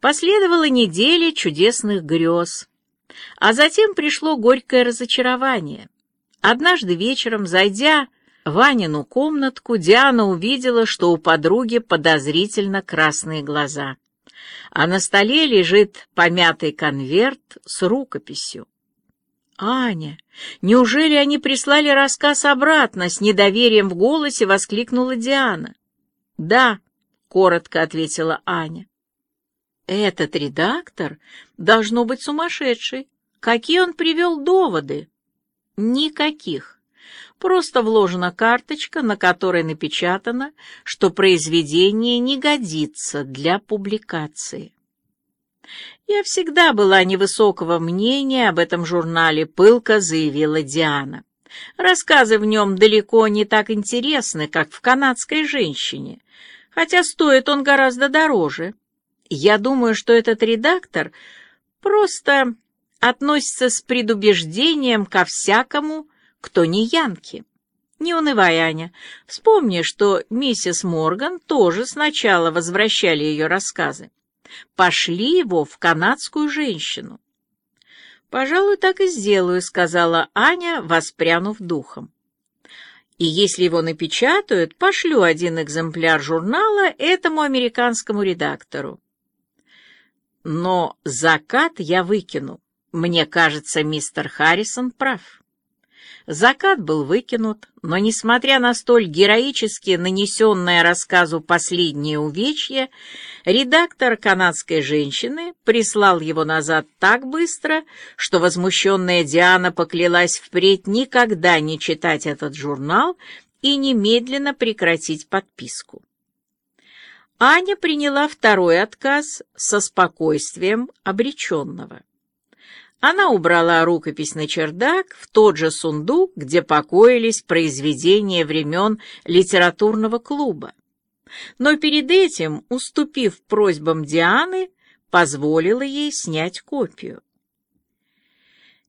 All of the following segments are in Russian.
Последовала неделя чудесных грез, а затем пришло горькое разочарование. Однажды вечером, зайдя в Анину комнатку, Диана увидела, что у подруги подозрительно красные глаза, а на столе лежит помятый конверт с рукописью. «Аня, неужели они прислали рассказ обратно?» — с недоверием в голосе воскликнула Диана. «Да», — коротко ответила Аня. «Этот редактор должно быть сумасшедший. Какие он привел доводы?» «Никаких. Просто вложена карточка, на которой напечатано, что произведение не годится для публикации». «Я всегда была невысокого мнения об этом журнале», — пылко заявила Диана. «Рассказы в нем далеко не так интересны, как в «Канадской женщине», хотя стоит он гораздо дороже. Я думаю, что этот редактор просто относится с предубеждением ко всякому, кто не Янки. Не унывай, Аня. Вспомни, что миссис Морган тоже сначала возвращали ее рассказы. Пошли его в канадскую женщину. «Пожалуй, так и сделаю», — сказала Аня, воспрянув духом. «И если его напечатают, пошлю один экземпляр журнала этому американскому редактору. Но закат я выкину. Мне кажется, мистер Харрисон прав». Закат был выкинут, но, несмотря на столь героически нанесенное рассказу последнее увечье, редактор канадской женщины прислал его назад так быстро, что возмущенная Диана поклялась впредь никогда не читать этот журнал и немедленно прекратить подписку. Аня приняла второй отказ со спокойствием обреченного. Она убрала рукопись на чердак в тот же сундук, где покоились произведения времен литературного клуба. Но перед этим, уступив просьбам Дианы, позволила ей снять копию.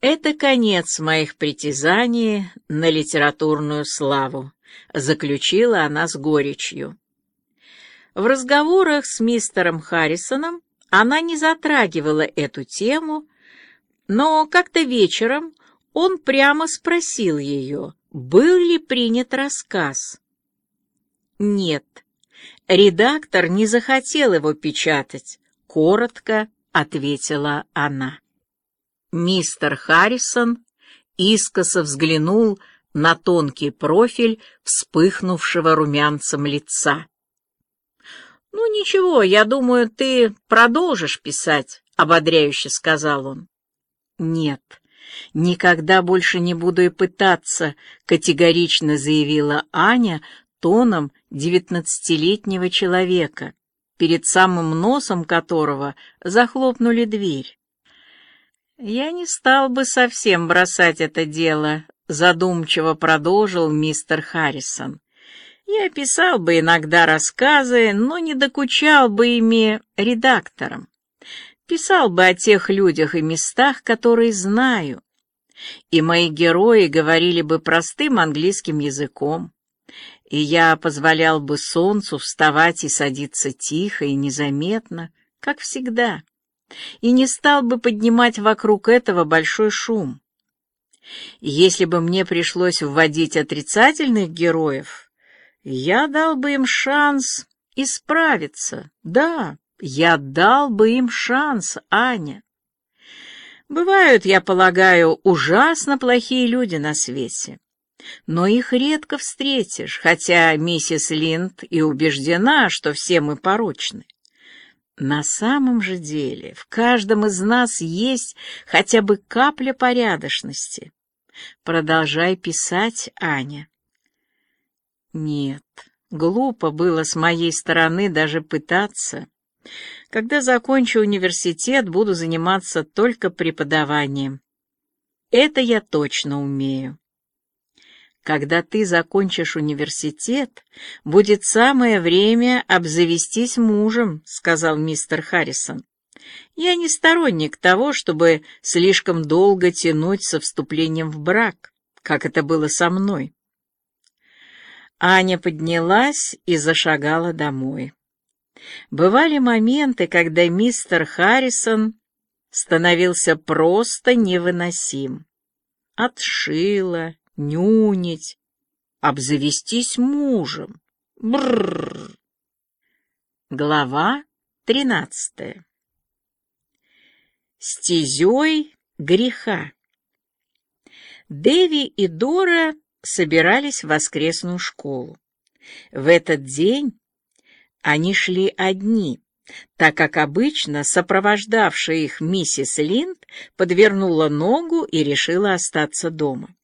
«Это конец моих притязаний на литературную славу», — заключила она с горечью. В разговорах с мистером Харрисоном она не затрагивала эту тему, но как-то вечером он прямо спросил ее, был ли принят рассказ. Нет, редактор не захотел его печатать, коротко ответила она. Мистер Харрисон искоса взглянул на тонкий профиль вспыхнувшего румянцем лица. «Ну ничего, я думаю, ты продолжишь писать», — ободряюще сказал он. «Нет, никогда больше не буду и пытаться», — категорично заявила Аня тоном девятнадцатилетнего человека, перед самым носом которого захлопнули дверь. «Я не стал бы совсем бросать это дело», — задумчиво продолжил мистер Харрисон. «Я писал бы иногда рассказы, но не докучал бы ими редакторам. Писал бы о тех людях и местах, которые знаю, и мои герои говорили бы простым английским языком, и я позволял бы солнцу вставать и садиться тихо и незаметно, как всегда, и не стал бы поднимать вокруг этого большой шум. если бы мне пришлось вводить отрицательных героев, я дал бы им шанс исправиться, да, я дал бы им шанс, Аня. Бывают, я полагаю, ужасно плохие люди на свете. Но их редко встретишь, хотя миссис Линд и убеждена, что все мы порочны. На самом же деле в каждом из нас есть хотя бы капля порядочности. Продолжай писать, Аня. Нет, глупо было с моей стороны даже пытаться. Когда закончу университет, буду заниматься только преподаванием. Это я точно умею. Когда ты закончишь университет, будет самое время обзавестись мужем, сказал мистер Харрисон. Я не сторонник того, чтобы слишком долго тянуть со вступлением в брак, как это было со мной. Аня поднялась и зашагала домой. Бывали моменты, когда мистер Харрисон становился просто невыносим. Отшила, нюнить, обзавестись мужем. Бррр. Глава тринадцатая. Стезей греха. Деви и Дора собирались в воскресную школу. В этот день они шли одни, так как обычно сопровождавшая их миссис Линд подвернула ногу и решила остаться дома.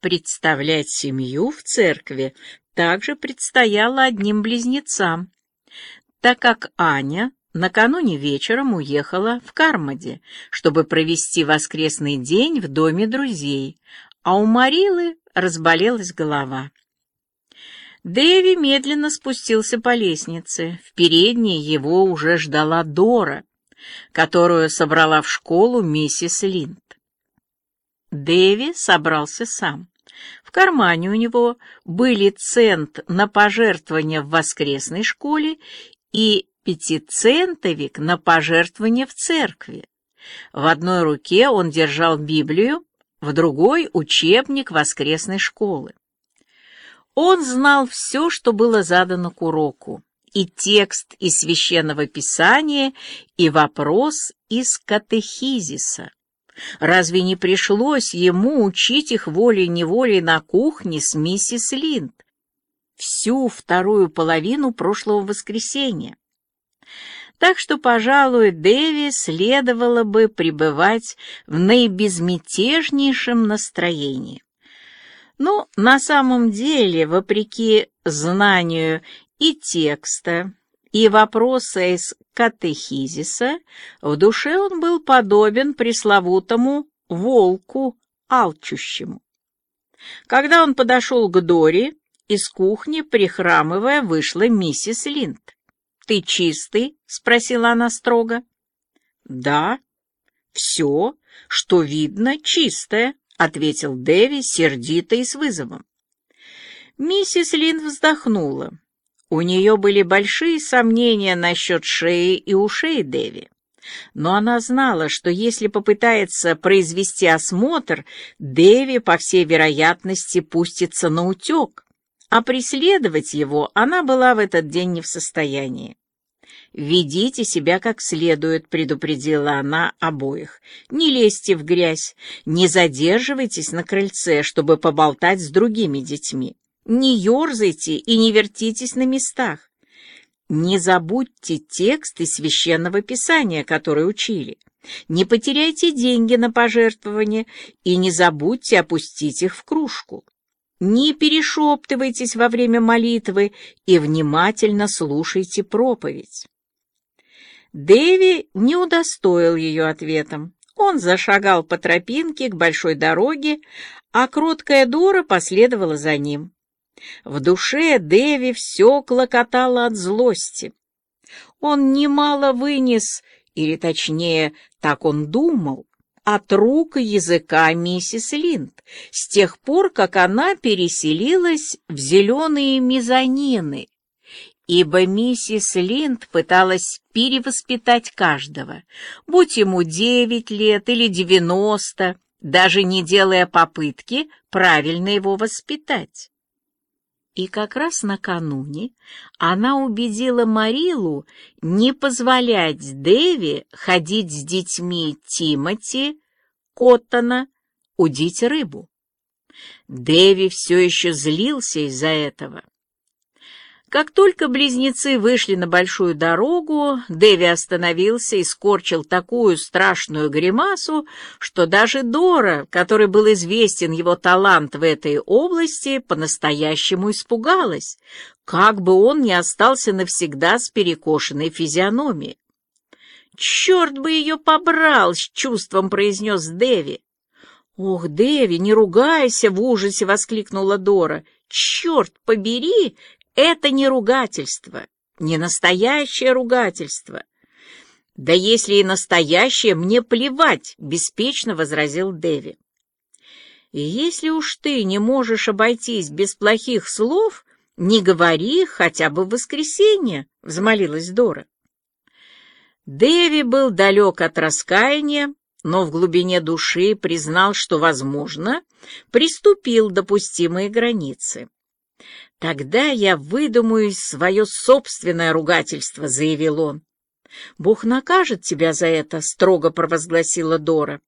Представлять семью в церкви также предстояло одним близнецам, так как Аня накануне вечером уехала в Кармаде, чтобы провести воскресный день в доме друзей, а у Марилы разболелась голова. Дэви медленно спустился по лестнице. В передней его уже ждала Дора, которую собрала в школу миссис Линд. Дэви собрался сам. В кармане у него были цент на пожертвование в воскресной школе и пятицентовик на пожертвование в церкви. В одной руке он держал Библию, в другой — учебник воскресной школы. Он знал все, что было задано к уроку, и текст из Священного Писания, и вопрос из катехизиса. Разве не пришлось ему учить их волей-неволей на кухне с миссис Линд всю вторую половину прошлого воскресенья? Так что, пожалуй, Дэви следовало бы пребывать в наибезмятежнейшем настроении. Но на самом деле, вопреки знанию и текста, и вопроса из катехизиса, в душе он был подобен пресловутому волку алчущему. Когда он подошел к Дори, из кухни, прихрамывая, вышла миссис Линд. «Ты чистый?» — спросила она строго. «Да, все, что видно, чистое», — ответил Дэви сердито и с вызовом. Миссис Линд вздохнула. У нее были большие сомнения насчет шеи и ушей Дэви. Но она знала, что если попытается произвести осмотр, Дэви, по всей вероятности, пустится на утек, а преследовать его она была в этот день не в состоянии. «Ведите себя как следует», — предупредила она обоих. «Не лезьте в грязь, не задерживайтесь на крыльце, чтобы поболтать с другими детьми. Не ерзайте и не вертитесь на местах. Не забудьте тексты священного писания, которые учили. Не потеряйте деньги на пожертвование и не забудьте опустить их в кружку. Не перешептывайтесь во время молитвы и внимательно слушайте проповедь. Дэви не удостоил ее ответом. Он зашагал по тропинке к большой дороге, а кроткая Дора последовала за ним. В душе Дэви все клокотало от злости. Он немало вынес, или точнее, так он думал, от рук и языка миссис Линд с тех пор, как она переселилась в зеленые мезонины, ибо миссис Линд пыталась перевоспитать каждого, будь ему девять лет или девяносто, даже не делая попытки правильно его воспитать. И как раз накануне она убедила Марилу не позволять Дэви ходить с детьми Тимоти, Коттона, удить рыбу. Дэви все еще злился из-за этого. Как только близнецы вышли на большую дорогу, Дэви остановился и скорчил такую страшную гримасу, что даже Дора, который был известен его талант в этой области, по-настоящему испугалась, как бы он ни остался навсегда с перекошенной физиономией. «Черт бы ее побрал!» — с чувством произнес Дэви. «Ох, Дэви, не ругайся!» — в ужасе воскликнула Дора. «Черт побери! Это не ругательство, не настоящее ругательство. Да если и настоящее, мне плевать, беспечно возразил Дэви. Если уж ты не можешь обойтись без плохих слов, не говори хотя бы в воскресенье», — взмолилась Дора. Дэви был далек от раскаяния, но в глубине души признал, что, возможно, приступил допустимые границы. «Тогда я выдумаю свое собственное ругательство», — заявил он. «Бог накажет тебя за это», — строго провозгласила Дора.